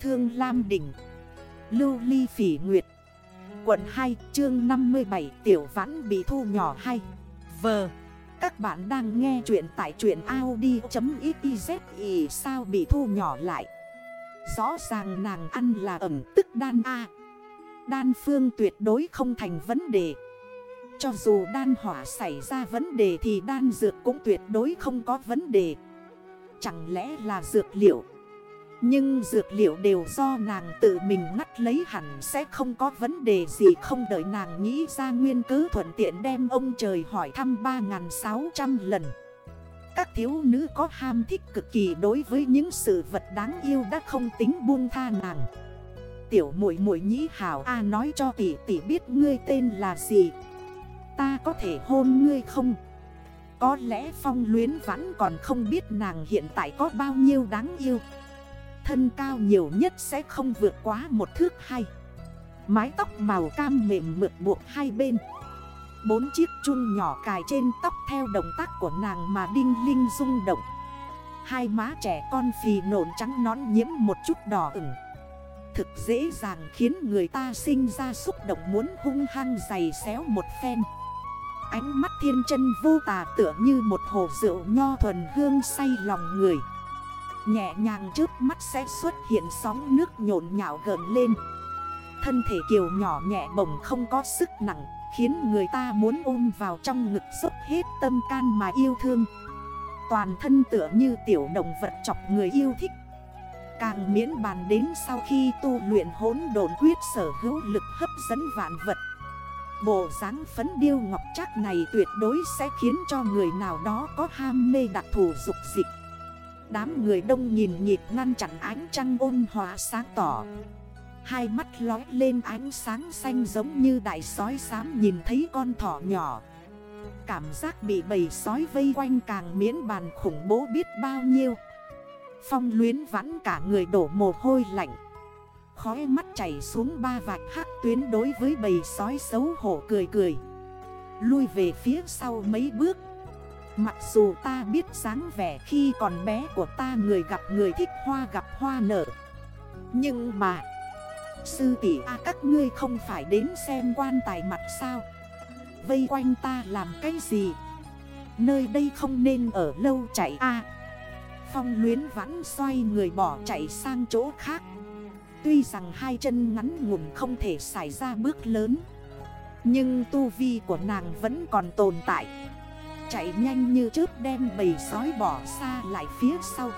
Thương Lam Đỉnh, Lưu Ly Phỉ Nguyệt, Quận 2 chương 57 Tiểu Vãn bị thu nhỏ 2 Vờ Các bạn đang nghe chuyện tại chuyện Audi.xyz sao bị thu nhỏ lại? Rõ ràng nàng ăn là ẩm tức đan A. Đan phương tuyệt đối không thành vấn đề. Cho dù đan hỏa xảy ra vấn đề thì đan dược cũng tuyệt đối không có vấn đề. Chẳng lẽ là dược liệu? Nhưng dược liệu đều do nàng tự mình ngắt lấy hẳn sẽ không có vấn đề gì. Không đợi nàng nghĩ ra nguyên cứ thuận tiện đem ông trời hỏi thăm 3.600 lần. Các thiếu nữ có ham thích cực kỳ đối với những sự vật đáng yêu đã không tính buông tha nàng. Tiểu muội muội nhĩ hảo A nói cho tỷ tỷ biết ngươi tên là gì. Ta có thể hôn ngươi không? Có lẽ phong luyến vẫn còn không biết nàng hiện tại có bao nhiêu đáng yêu. Thân cao nhiều nhất sẽ không vượt quá một thước hai, Mái tóc màu cam mềm mượt buộc hai bên. Bốn chiếc chun nhỏ cài trên tóc theo động tác của nàng mà đinh linh rung động. Hai má trẻ con phì nộn trắng nón nhiễm một chút đỏ ửng. Thực dễ dàng khiến người ta sinh ra xúc động muốn hung hăng giày xéo một phen. Ánh mắt thiên chân vô tà tựa như một hồ rượu nho thuần hương say lòng người. Nhẹ nhàng trước mắt sẽ xuất hiện sóng nước nhộn nhạo gần lên. Thân thể kiều nhỏ nhẹ bồng không có sức nặng, Khiến người ta muốn ôm vào trong ngực dốc hết tâm can mà yêu thương. Toàn thân tựa như tiểu động vật chọc người yêu thích. Càng miễn bàn đến sau khi tu luyện hốn đồn quyết sở hữu lực hấp dẫn vạn vật. Bộ dáng phấn điêu ngọc chắc này tuyệt đối sẽ khiến cho người nào đó có ham mê đặc thù dục dịch. Đám người đông nhìn nhịp ngăn chặn ánh trăng ôn hóa sáng tỏ. Hai mắt lói lên ánh sáng xanh giống như đại sói xám nhìn thấy con thỏ nhỏ. Cảm giác bị bầy sói vây quanh càng miễn bàn khủng bố biết bao nhiêu. Phong luyến vắn cả người đổ mồ hôi lạnh. Khói mắt chảy xuống ba vạch hắc tuyến đối với bầy sói xấu hổ cười cười. Lui về phía sau mấy bước Mặc dù ta biết dáng vẻ khi còn bé của ta người gặp người thích hoa gặp hoa nở. Nhưng mà, Sư tỷ A, các ngươi không phải đến xem quan tài mặt sao? Vây quanh ta làm cái gì? Nơi đây không nên ở lâu chạy A. Phong luyến vãn xoay người bỏ chạy sang chỗ khác. Tuy rằng hai chân ngắn ngủn không thể xảy ra bước lớn, Nhưng tu vi của nàng vẫn còn tồn tại. Chạy nhanh như trước đem bầy sói bỏ xa lại phía sau.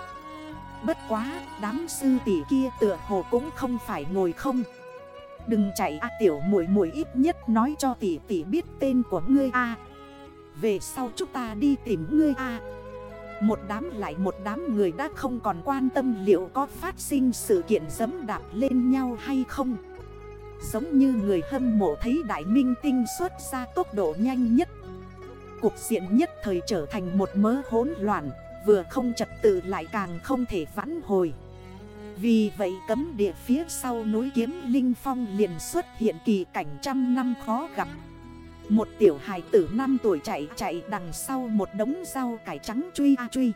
Bất quá, đám sư tỷ kia tựa hồ cũng không phải ngồi không. Đừng chạy a, tiểu muội muội ít nhất nói cho tỷ tỷ biết tên của ngươi a. Về sau chúng ta đi tìm ngươi a. Một đám lại một đám người đã không còn quan tâm liệu có phát sinh sự kiện dấm đạp lên nhau hay không. Giống như người hâm mộ thấy đại minh tinh xuất ra tốc độ nhanh nhất Cục diện nhất thời trở thành một mớ hỗn loạn, Vừa không trật tự lại càng không thể vãn hồi Vì vậy cấm địa phía sau núi kiếm Linh Phong liền xuất hiện kỳ cảnh trăm năm khó gặp một tiểu hài tử 5 tuổi chạy chạy đằng sau một đống rau cải trắng truy a truy.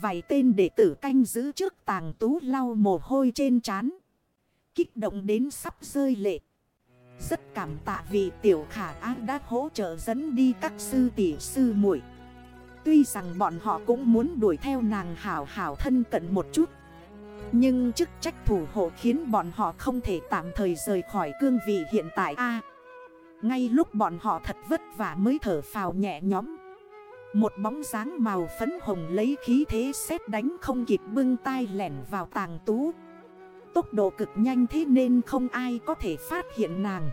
Vài tên đệ tử canh giữ trước tàng tú lau mồ hôi trên trán Kích động đến sắp rơi lệ. Rất cảm tạ vì tiểu khả ác đã hỗ trợ dẫn đi các sư tỷ sư muội. Tuy rằng bọn họ cũng muốn đuổi theo nàng hảo hảo thân cận một chút, Nhưng chức trách thủ hộ khiến bọn họ không thể tạm thời rời khỏi cương vị hiện tại A. Ngay lúc bọn họ thật vất vả mới thở phào nhẹ nhóm Một bóng dáng màu phấn hồng lấy khí thế xét đánh không kịp bưng tay lẻn vào tàng tú. Tốc độ cực nhanh thế nên không ai có thể phát hiện nàng.